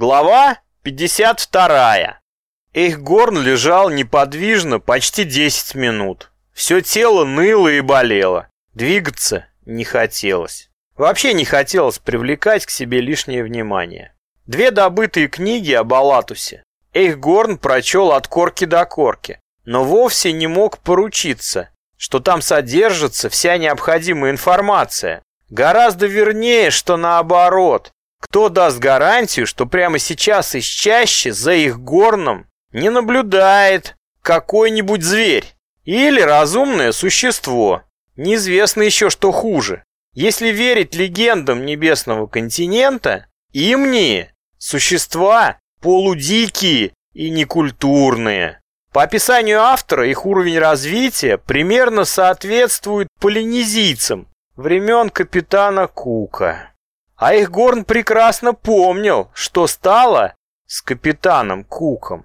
Глава 52. Эйхгорн лежал неподвижно почти 10 минут. Все тело ныло и болело. Двигаться не хотелось. Вообще не хотелось привлекать к себе лишнее внимание. Две добытые книги об Алатусе Эйхгорн прочел от корки до корки, но вовсе не мог поручиться, что там содержится вся необходимая информация. Гораздо вернее, что наоборот. Кто даст гарантию, что прямо сейчас из чаще за их горном не наблюдает какой-нибудь зверь или разумное существо? Неизвестно еще, что хуже. Если верить легендам небесного континента, имние – существа полудикие и некультурные. По описанию автора, их уровень развития примерно соответствует полинезийцам времен капитана Кука. А их Горн прекрасно помнил, что стало с капитаном Куком.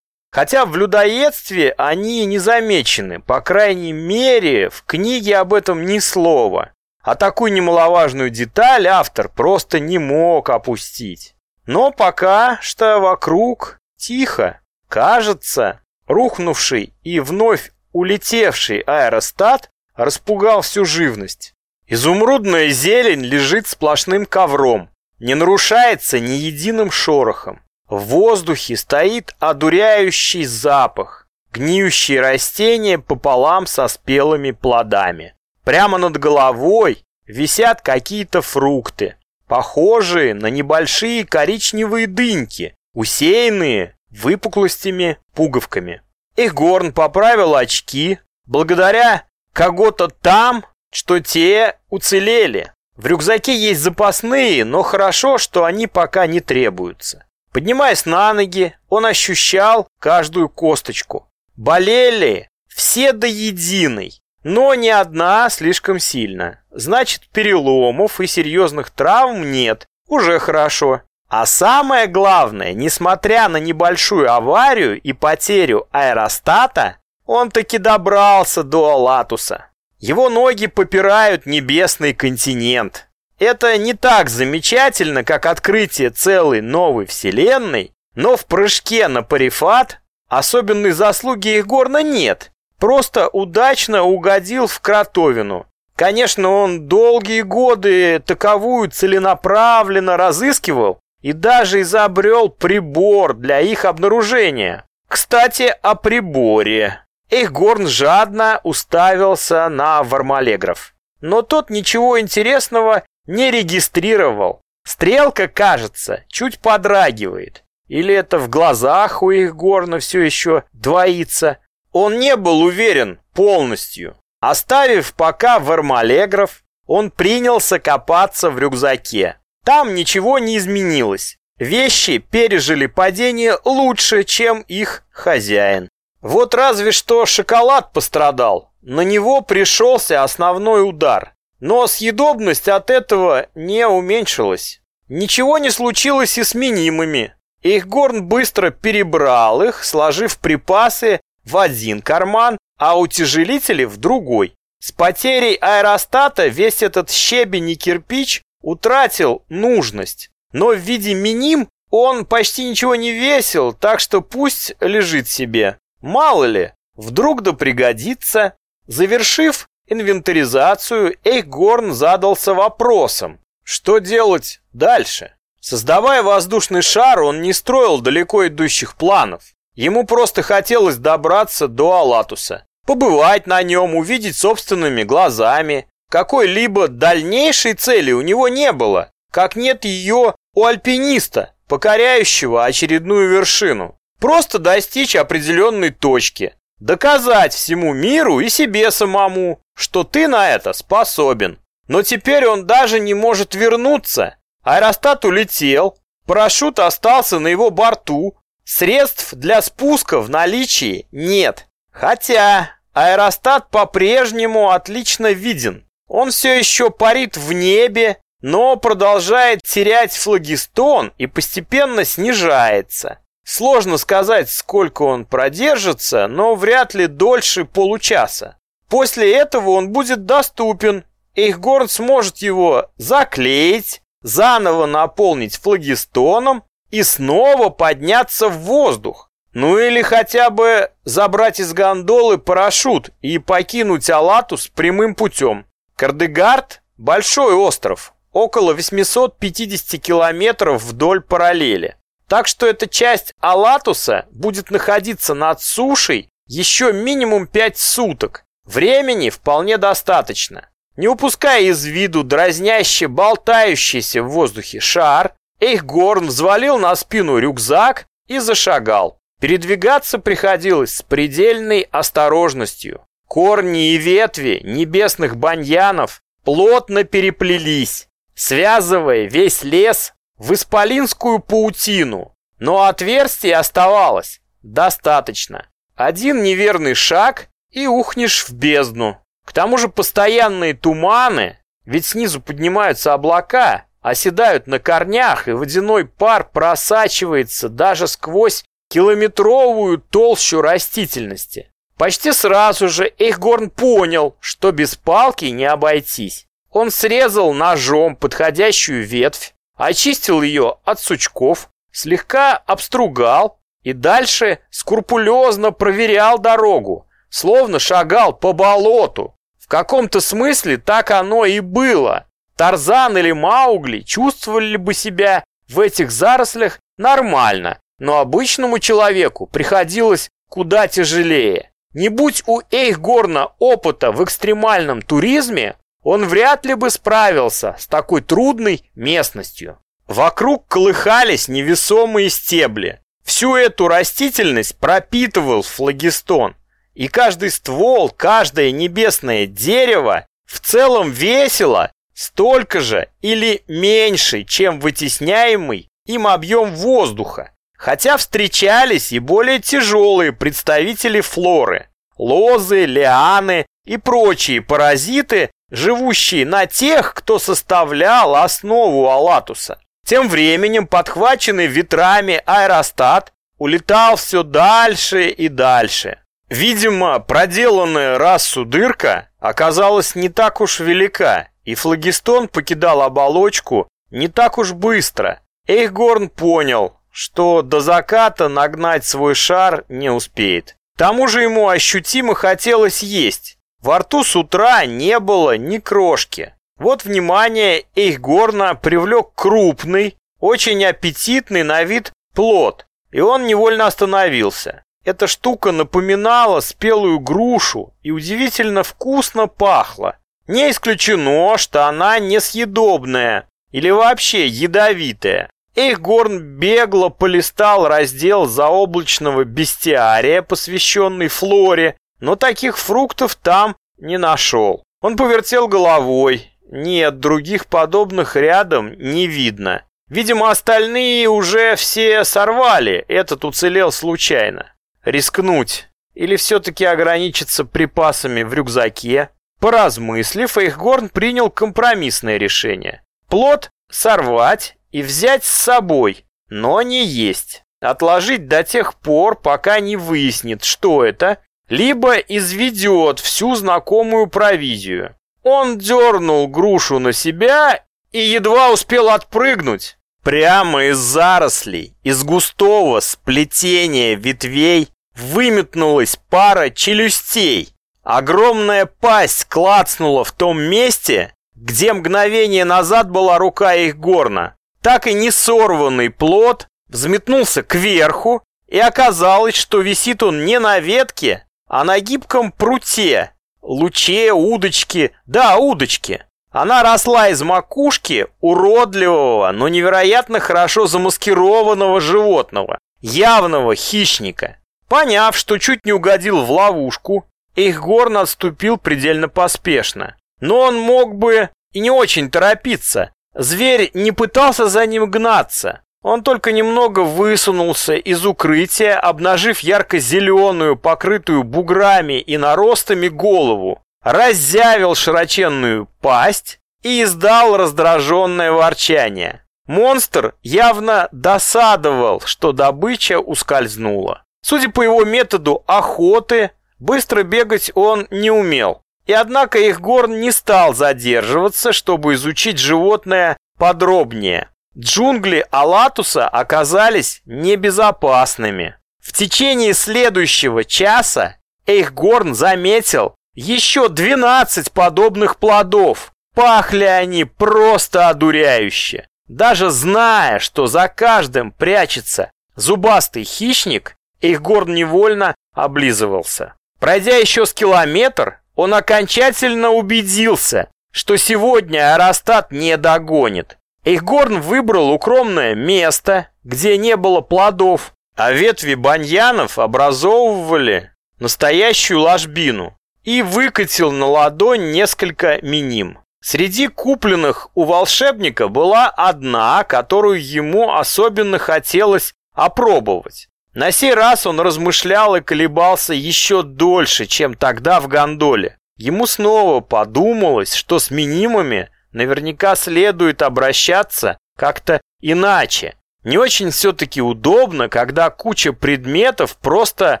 Хотя в людоедстве они не замечены, по крайней мере, в книге об этом ни слова. А такую немаловажную деталь автор просто не мог опустить. Но пока что вокруг тихо. Кажется, рухнувший и вновь улетевший аэростат распугал всю живность. Изумрудная зелень лежит сплошным ковром, не нарушается ни единым шорохом. В воздухе стоит одуряющий запах, гниющие растения пополам со спелыми плодами. Прямо над головой висят какие-то фрукты, похожие на небольшие коричневые дыньки, усеянные выпуклостями-пуговками. Игорн поправил очки, благодаря кого-то там что те уцелели. В рюкзаке есть запасные, но хорошо, что они пока не требуются. Поднимаясь на ноги, он ощущал каждую косточку. Болели все до единой, но ни одна слишком сильно. Значит, переломов и серьезных травм нет. Уже хорошо. А самое главное, несмотря на небольшую аварию и потерю аэростата, он таки добрался до Алатуса. Его ноги попирают небесный континент. Это не так замечательно, как открытие целой новой вселенной, но в прыжке на Парифат особенной заслуги Егорна нет. Просто удачно угодил в кротовину. Конечно, он долгие годы таковую целенаправленно разыскивал и даже изобрел прибор для их обнаружения. Кстати, о приборе. Эйхгорн жадно уставился на Вармалегров. Но тот ничего интересного не регистрировал. Стрелка, кажется, чуть подрагивает. Или это в глазах у Эйхгорна все еще двоится. Он не был уверен полностью. Оставив пока Вармалегров, он принялся копаться в рюкзаке. Там ничего не изменилось. Вещи пережили падение лучше, чем их хозяин. Вот разве что шоколад пострадал. На него пришелся основной удар. Но съедобность от этого не уменьшилась. Ничего не случилось и с минимами. Ихгорн быстро перебрал их, сложив припасы в один карман, а утяжелители в другой. С потерей аэростата весь этот щебень и кирпич утратил нужность. Но в виде миним он почти ничего не весил, так что пусть лежит себе. Мало ли, вдруг да пригодится. Завершив инвентаризацию, Эйхгорн задался вопросом, что делать дальше. Создавая воздушный шар, он не строил далеко идущих планов. Ему просто хотелось добраться до Алатуса, побывать на нем, увидеть собственными глазами. Какой-либо дальнейшей цели у него не было, как нет ее у альпиниста, покоряющего очередную вершину. Просто достичь определенной точки. Доказать всему миру и себе самому, что ты на это способен. Но теперь он даже не может вернуться. Аэростат улетел, парашют остался на его борту, средств для спуска в наличии нет. Хотя аэростат по-прежнему отлично виден. Он все еще парит в небе, но продолжает терять флагистон и постепенно снижается. Сложно сказать, сколько он продержится, но вряд ли дольше получаса. После этого он будет доступен. Эйхгорн сможет его заклеить, заново наполнить флагистоном и снова подняться в воздух. Ну или хотя бы забрать из гондолы парашют и покинуть Алатус прямым путем. Кардегард – большой остров, около 850 километров вдоль параллели. Так что эта часть Алатуса будет находиться над сушей еще минимум 5 суток. Времени вполне достаточно. Не упуская из виду дразняще болтающийся в воздухе шар, Эйхгорн взвалил на спину рюкзак и зашагал. Передвигаться приходилось с предельной осторожностью. Корни и ветви небесных баньянов плотно переплелись, связывая весь лес в исполинскую паутину. Но отверстий оставалось достаточно. Один неверный шаг и ухнешь в бездну. К тому же постоянные туманы, ведь снизу поднимаются облака, оседают на корнях, и водяной пар просачивается даже сквозь километровую толщу растительности. Почти сразу же Эйхгорн понял, что без палки не обойтись. Он срезал ножом подходящую ветвь, очистил ее от сучков, слегка обстругал и дальше скрупулезно проверял дорогу, словно шагал по болоту. В каком-то смысле так оно и было. Тарзан или Маугли чувствовали бы себя в этих зарослях нормально, но обычному человеку приходилось куда тяжелее. Не будь у Эйхгорна опыта в экстремальном туризме, он вряд ли бы справился с такой трудной местностью. Вокруг колыхались невесомые стебли. Всю эту растительность пропитывал флагистон. И каждый ствол, каждое небесное дерево в целом весило столько же или меньше, чем вытесняемый им объем воздуха. Хотя встречались и более тяжелые представители флоры – лозы, лианы и прочие паразиты, живущие на тех, кто составлял основу Алатуса. Тем временем подхваченный ветрами аэростат улетал все дальше и дальше. Видимо, проделанная расу дырка оказалась не так уж велика, и флагистон покидал оболочку не так уж быстро. Эйхгорн понял, что до заката нагнать свой шар не успеет. К тому же ему ощутимо хотелось есть. Во рту с утра не было ни крошки. Вот внимание Эйхгорна привлек крупный, очень аппетитный на вид плод, и он невольно остановился. Эта штука напоминала спелую грушу и удивительно вкусно пахла. Не исключено, что она несъедобная или вообще ядовитая. Эйхгорн бегло полистал раздел заоблачного бестиария, посвященный флоре, но таких фруктов там не нашел. Он повертел головой. Нет, других подобных рядом не видно. Видимо, остальные уже все сорвали, этот уцелел случайно. Рискнуть или все-таки ограничиться припасами в рюкзаке? Поразмыслив, Эйхгорн принял компромиссное решение. Плод сорвать и взять с собой, но не есть. Отложить до тех пор, пока не выяснит, что это, либо изведет всю знакомую провизию. Он дернул грушу на себя и едва успел отпрыгнуть. Прямо из зарослей, из густого сплетения ветвей выметнулась пара челюстей. Огромная пасть клацнула в том месте, где мгновение назад была рука их горна так и не сорванный плод взметнулся кверху, и оказалось, что висит он не на ветке, а на гибком пруте, луче, удочки, да, удочки. Она росла из макушки уродливого, но невероятно хорошо замаскированного животного, явного хищника. Поняв, что чуть не угодил в ловушку, Эйхгорн отступил предельно поспешно. Но он мог бы и не очень торопиться, Зверь не пытался за ним гнаться. Он только немного высунулся из укрытия, обнажив ярко-зеленую, покрытую буграми и наростами голову, раззявил широченную пасть и издал раздраженное ворчание. Монстр явно досадовал, что добыча ускользнула. Судя по его методу охоты, быстро бегать он не умел. И однако их горн не стал задерживаться, чтобы изучить животное подробнее. Джунгли Алатуса оказались небезопасными. В течение следующего часа Эйхгорн заметил еще 12 подобных плодов. Пахли они просто одуряюще. Даже зная, что за каждым прячется зубастый хищник, Эйхгорн невольно облизывался. Пройдя еще с километр, он окончательно убедился, что сегодня Аэростат не догонит. Эйхгорн выбрал укромное место, где не было плодов, а ветви баньянов образовывали настоящую ложбину и выкатил на ладонь несколько миним. Среди купленных у волшебника была одна, которую ему особенно хотелось опробовать. На сей раз он размышлял и колебался еще дольше, чем тогда в гондоле. Ему снова подумалось, что с минимами наверняка следует обращаться как-то иначе. Не очень все-таки удобно, когда куча предметов просто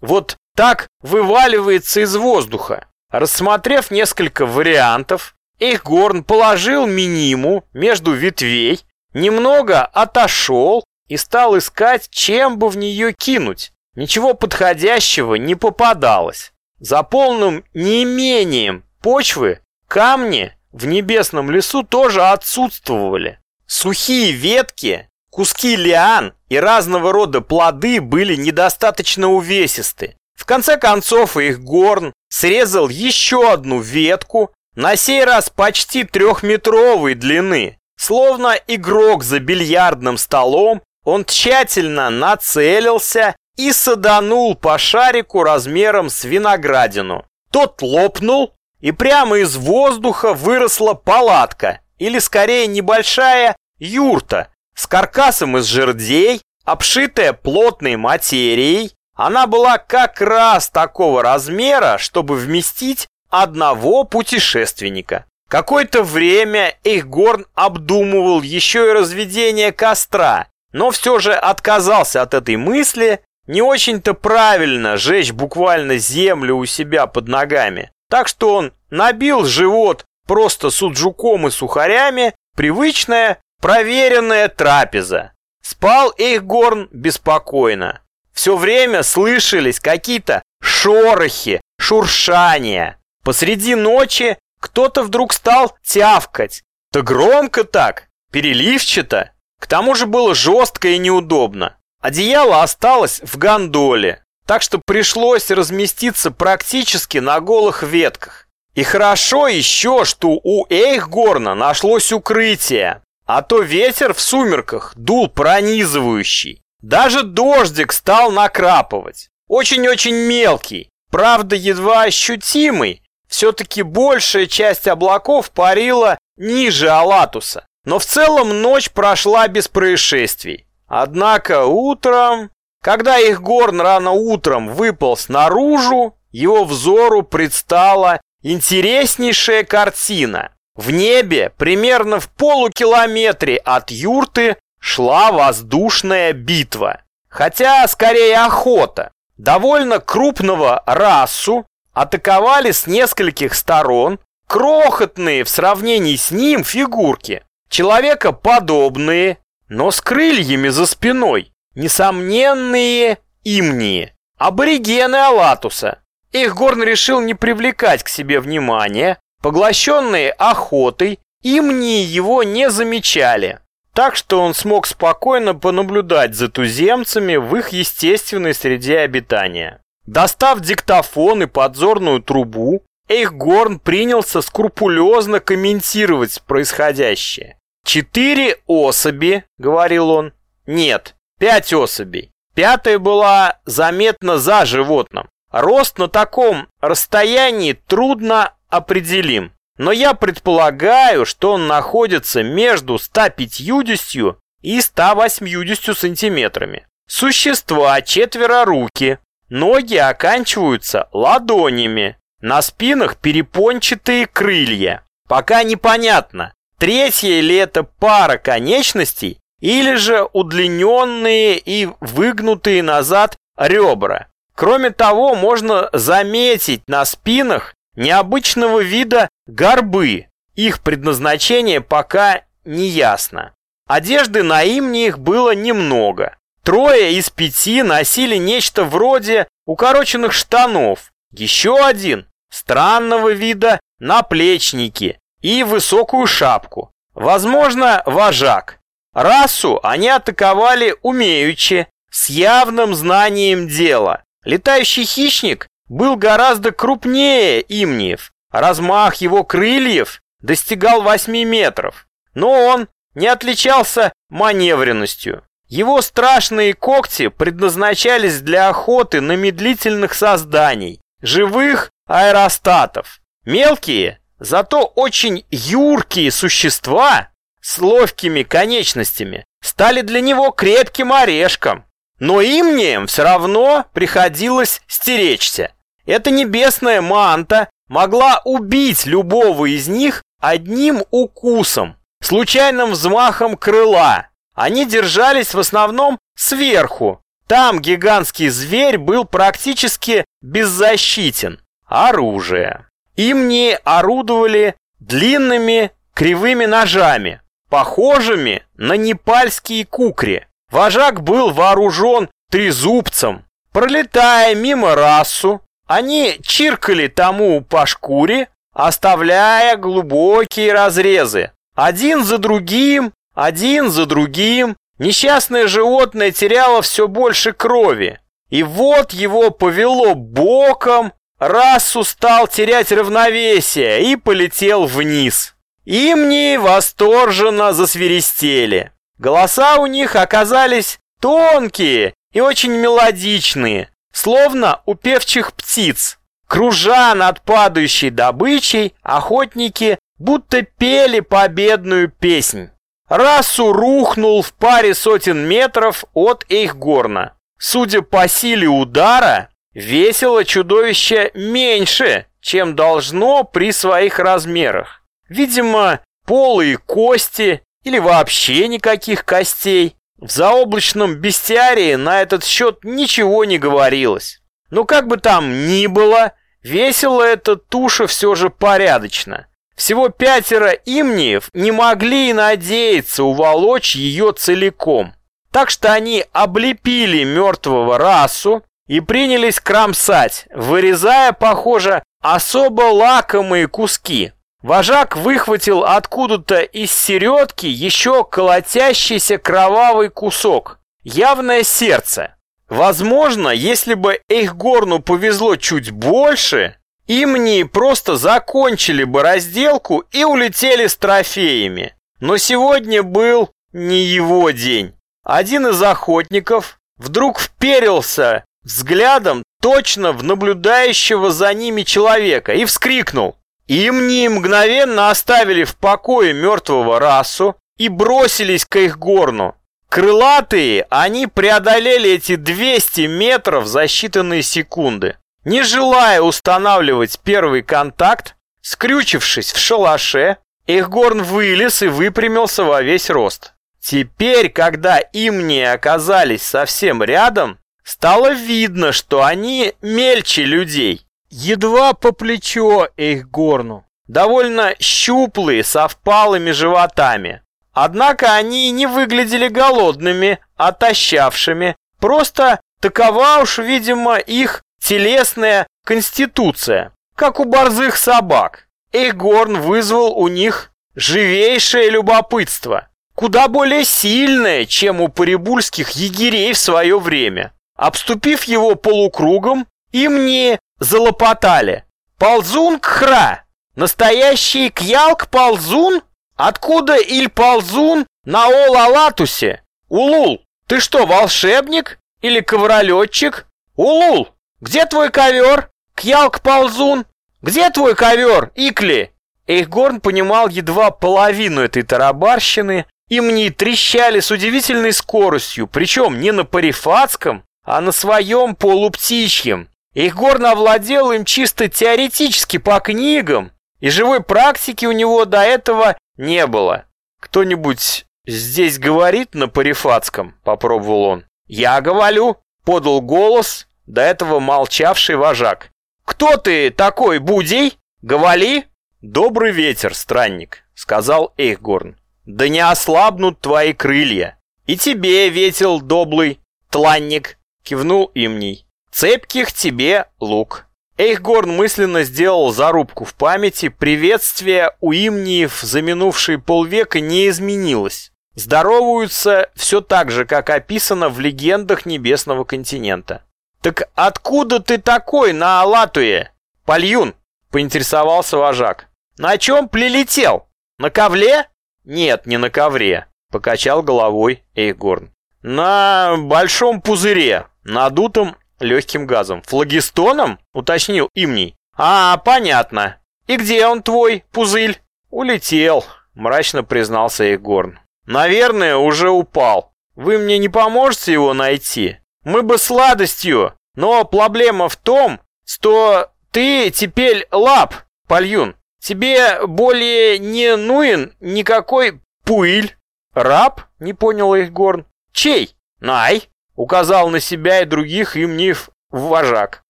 вот так вываливается из воздуха. Рассмотрев несколько вариантов, Эйхгорн положил миниму между ветвей, немного отошел и стал искать, чем бы в нее кинуть. Ничего подходящего не попадалось. За полным неимением почвы камни в небесном лесу тоже отсутствовали. Сухие ветки, куски лиан и разного рода плоды были недостаточно увесисты. В конце концов их горн срезал еще одну ветку, на сей раз почти трехметровой длины. Словно игрок за бильярдным столом, он тщательно нацелился и саданул по шарику размером с виноградину. Тот лопнул, и прямо из воздуха выросла палатка, или скорее небольшая юрта, с каркасом из жердей, обшитая плотной материей, она была как раз такого размера, чтобы вместить одного путешественника. Какое-то время Эйхгорн обдумывал еще и разведение костра, но все же отказался от этой мысли, не очень-то правильно жечь буквально землю у себя под ногами. Так что он набил живот просто суджуком и сухарями, привычная, проверенная трапеза. Спал Эйхгорн беспокойно. Все время слышались какие-то шорохи, шуршания. Посреди ночи кто-то вдруг стал тявкать. Да громко так, переливчато. К тому же было жестко и неудобно. Одеяло осталось в гондоле, так что пришлось разместиться практически на голых ветках. И хорошо еще, что у Эйхгорна нашлось укрытие, а то ветер в сумерках дул пронизывающий. Даже дождик стал накрапывать. Очень-очень мелкий, правда едва ощутимый. Все-таки большая часть облаков парила ниже Алатуса. Но в целом ночь прошла без происшествий. Однако утром, когда их горн рано утром выпал снаружи, его взору предстала интереснейшая картина. В небе, примерно в полукилометре от юрты, шла воздушная битва. Хотя, скорее, охота. Довольно крупного расу атаковали с нескольких сторон крохотные в сравнении с ним фигурки. Человекоподобные, но с крыльями за спиной. Несомненные имнии. Аборигены Алатуса. Их Горн решил не привлекать к себе внимания. Поглощенные охотой, имнии его не замечали. Так что он смог спокойно понаблюдать за туземцами в их естественной среде обитания. Достав диктофон и подзорную трубу, Эйхгорн принялся скрупулезно комментировать происходящее. «Четыре особи», — говорил он. «Нет, пять особей. Пятая была заметно за животным. Рост на таком расстоянии трудно определим но я предполагаю, что он находится между 150 и 180 сантиметрами. Существа четвероруки, ноги оканчиваются ладонями, на спинах перепончатые крылья. Пока непонятно, третья ли это пара конечностей, или же удлиненные и выгнутые назад ребра. Кроме того, можно заметить на спинах необычного вида горбы. Их предназначение пока не ясно. Одежды на имне было немного. Трое из пяти носили нечто вроде укороченных штанов. Еще один странного вида наплечники и высокую шапку. Возможно, вожак. Расу они атаковали умеючи, с явным знанием дела. Летающий хищник был гораздо крупнее имниев. Размах его крыльев достигал 8 метров. Но он не отличался маневренностью. Его страшные когти предназначались для охоты на медлительных созданий, живых аэростатов. Мелкие, зато очень юркие существа с ловкими конечностями стали для него крепким орешком. Но имнием все равно приходилось стеречься. Эта небесная манта могла убить любого из них одним укусом случайным взмахом крыла. Они держались в основном сверху. Там гигантский зверь был практически беззащитен. Оружие. Им не орудовали длинными кривыми ножами, похожими на непальские кукри. Вожак был вооружен трезубцем. Пролетая мимо расу, они чиркали тому по шкуре, оставляя глубокие разрезы. Один за другим, один за другим, несчастное животное теряло все больше крови. И вот его повело боком, Рассу стал терять равновесие и полетел вниз. Имни восторженно засверистели. Голоса у них оказались тонкие и очень мелодичные, словно у певчих птиц. Кружа над падающей добычей, охотники будто пели победную песнь. Расу рухнул в паре сотен метров от Эйхгорна. Судя по силе удара, весило чудовище меньше, чем должно при своих размерах. Видимо, полые кости или вообще никаких костей. В заоблачном бестиарии на этот счет ничего не говорилось. Но как бы там ни было, весила эта туша все же порядочно. Всего пятеро имниев не могли и надеяться уволочь ее целиком. Так что они облепили мертвого расу и принялись кромсать, вырезая, похоже, особо лакомые куски. Вожак выхватил откуда-то из середки еще колотящийся кровавый кусок. Явное сердце. Возможно, если бы Эйхгорну повезло чуть больше, Имни просто закончили бы разделку и улетели с трофеями. Но сегодня был не его день. Один из охотников вдруг вперился взглядом точно в наблюдающего за ними человека и вскрикнул. Имни мгновенно оставили в покое мертвого расу и бросились к их горну. Крылатые они преодолели эти 200 метров за считанные секунды. Не желая устанавливать первый контакт, скрючившись в шалаше, Эхгорн вылез и выпрямился во весь рост. Теперь, когда им не оказались совсем рядом, стало видно, что они мельче людей. Едва по плечо Эхгорну. Довольно щуплые, со впалыми животами. Однако они не выглядели голодными, отощавшими. Просто такова уж, видимо, их телесная конституция, как у борзых собак. Эйгорн вызвал у них живейшее любопытство, куда более сильное, чем у парибульских егерей в свое время. Обступив его полукругом, им не залопотали. «Ползун Кхра! Настоящий Кьялк-ползун? Откуда Иль-ползун на Ол-Алатусе? Улул, ты что, волшебник? Или ковролетчик? Улул, где твой ковер? Кьялк-ползун! Где твой ковер, Икли?» Эйхгорн понимал едва половину этой тарабарщины, и мне трещали с удивительной скоростью, причем не на парифатском, а на своем полуптичьем. Эйхгорн овладел им чисто теоретически по книгам, и живой практики у него до этого не было. «Кто-нибудь здесь говорит на парифатском?» — попробовал он. «Я говорю», — подал голос, до этого молчавший вожак. «Кто ты такой, Будей? Говори!» «Добрый ветер, странник», — сказал Эйхгорн. да не ослабнут твои крылья. И тебе, ветел доблый, тланник, кивнул имней. Цепких тебе лук. Эйхгорн мысленно сделал зарубку в памяти, приветствие у имниев за минувшие полвека не изменилось. Здороваются все так же, как описано в легендах Небесного континента. «Так откуда ты такой на Алатуе?» «Пальюн», — поинтересовался вожак. «На чем прилетел? На ковле?» «Нет, не на ковре», — покачал головой Эйгорн. «На большом пузыре, надутом легким газом. Флагистоном?» — уточнил Имний. «А, понятно. И где он твой, пузыль?» «Улетел», — мрачно признался Егорн. «Наверное, уже упал. Вы мне не поможете его найти? Мы бы с сладостью, но проблема в том, что ты теперь лап, Пальюн. Тебе более не нужен никакой пуиль. Раб? Не понял Егорн. Чей? Най. Указал на себя и других имнив вожак.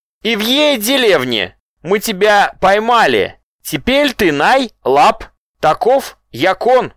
И в ей деревне мы тебя поймали. Теперь ты най, лап. Таков якон.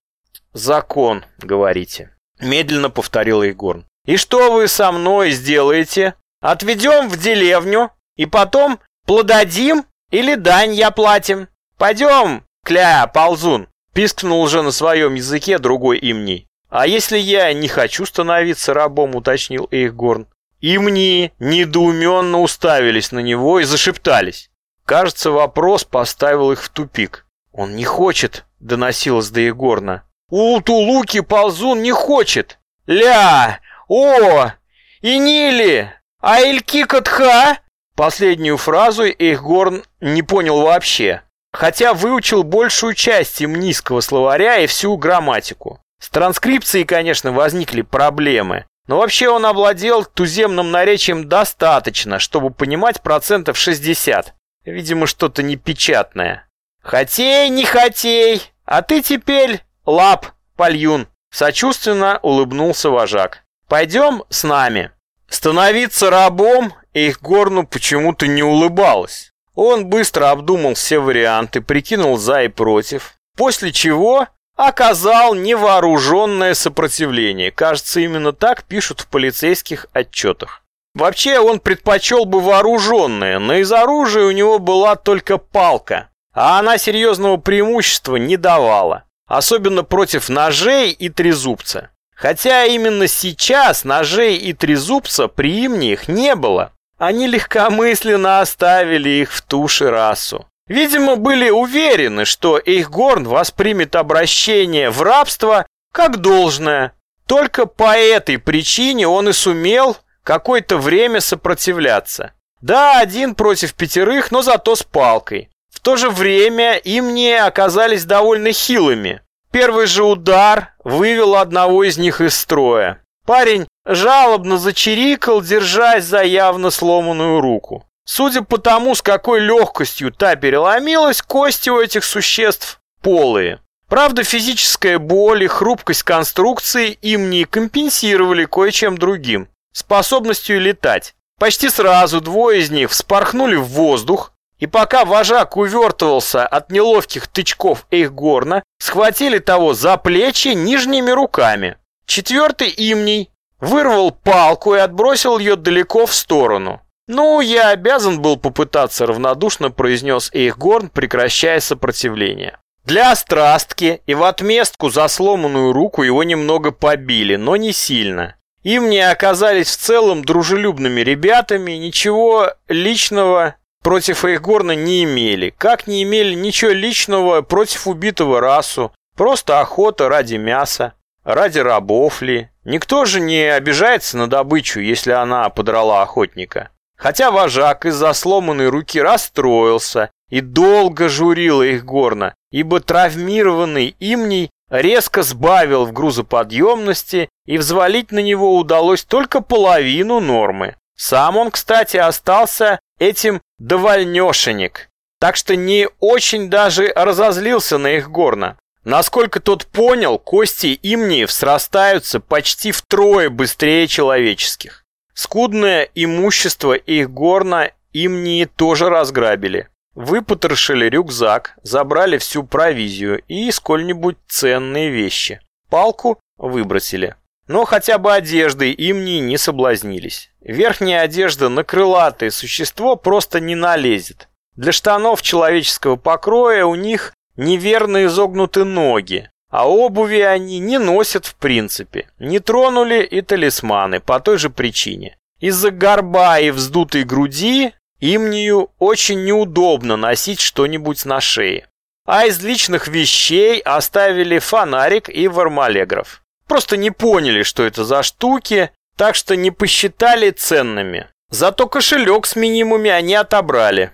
Закон, говорите. Медленно повторил Егорн. И что вы со мной сделаете? Отведем в деревню и потом плододим или дань я платим? Пойдем, кля, ползун. Пискнул уже на своем языке другой имней. «А если я не хочу становиться рабом?» — уточнил Эйхгорн. Имни недоуменно уставились на него и зашептались. Кажется, вопрос поставил их в тупик. «Он не хочет», — доносилось до Егорна. «Ултулуки ползун не хочет! Ля! О! И Нили! А Илькикатха?» Последнюю фразу Эйхгорн не понял вообще, хотя выучил большую часть имнийского словаря и всю грамматику. С транскрипцией, конечно, возникли проблемы, но вообще он овладел туземным наречием достаточно, чтобы понимать процентов 60. Видимо, что-то непечатное. «Хотей, не хотей, а ты теперь лап, польюн», сочувственно улыбнулся вожак. «Пойдем с нами». Становиться рабом их горну почему-то не улыбалось. Он быстро обдумал все варианты, прикинул за и против, после чего оказал невооруженное сопротивление. Кажется, именно так пишут в полицейских отчетах. Вообще, он предпочел бы вооруженное, но из оружия у него была только палка, а она серьезного преимущества не давала, особенно против ножей и трезубца. Хотя именно сейчас ножей и трезубца при имниях не было. Они легкомысленно оставили их в туше расу. Видимо, были уверены, что Эйхгорн воспримет обращение в рабство как должное. Только по этой причине он и сумел какое-то время сопротивляться. Да, один против пятерых, но зато с палкой. В то же время им не оказались довольно хилыми. Первый же удар вывел одного из них из строя. Парень жалобно зачирикал, держась за явно сломанную руку. Судя по тому, с какой легкостью та переломилась, кости у этих существ полые. Правда, физическая боль и хрупкость конструкции им не компенсировали кое-чем другим, способностью летать. Почти сразу двое из них вспорхнули в воздух, и пока вожак увертывался от неловких тычков Эйхгорна, схватили того за плечи нижними руками. Четвертый имний вырвал палку и отбросил ее далеко в сторону. «Ну, я обязан был попытаться», — равнодушно произнес Эйхгорн, прекращая сопротивление. Для страстки и в отместку за сломанную руку его немного побили, но не сильно. Им не оказались в целом дружелюбными ребятами, ничего личного против Эйхгорна не имели, как не имели ничего личного против убитого расу, просто охота ради мяса, ради рабов ли. Никто же не обижается на добычу, если она подрала охотника. Хотя вожак из-за сломанной руки расстроился и долго журил их горно, ибо травмированный имней резко сбавил в грузоподъемности и взвалить на него удалось только половину нормы. Сам он, кстати, остался этим довольнешенек, так что не очень даже разозлился на их горно. Насколько тот понял, кости имниев срастаются почти втрое быстрее человеческих. Скудное имущество их горна имнии тоже разграбили. Выпотрошили рюкзак, забрали всю провизию и сколь-нибудь ценные вещи. палку выбросили. Но хотя бы одеждой имни не соблазнились. Верхняя одежда на крылатое существо просто не налезет. Для штанов человеческого покроя у них неверно изогнуты ноги, а обуви они не носят в принципе. Не тронули и талисманы по той же причине. Из-за горба и вздутой груди имнию очень неудобно носить что-нибудь на шее. А из личных вещей оставили фонарик и вармалеграф. Просто не поняли, что это за штуки, так что не посчитали ценными. Зато кошелек с минимуми они отобрали.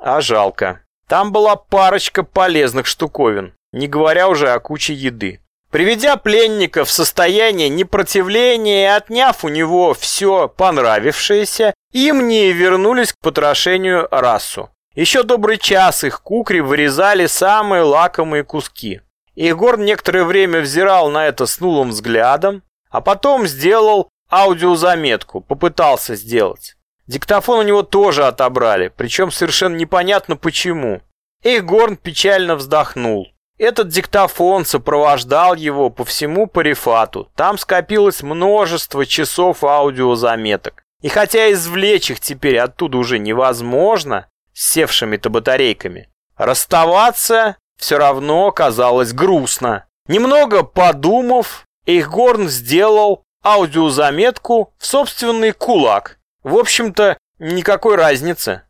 А жалко. Там была парочка полезных штуковин, не говоря уже о куче еды. Приведя пленника в состояние непротивления и отняв у него все понравившееся, им не вернулись к потрошению расу. Еще добрый час их кукри вырезали самые лакомые куски. Егор некоторое время взирал на это с нулым взглядом, а потом сделал аудиозаметку, попытался сделать. Диктофон у него тоже отобрали, причем совершенно непонятно почему. Эйгорн печально вздохнул. Этот диктофон сопровождал его по всему парифату. Там скопилось множество часов аудиозаметок. И хотя извлечь их теперь оттуда уже невозможно, севшими-то батарейками. Расставаться все равно казалось грустно. Немного подумав, Эйхгорн сделал аудиозаметку в собственный кулак. В общем-то, никакой разницы.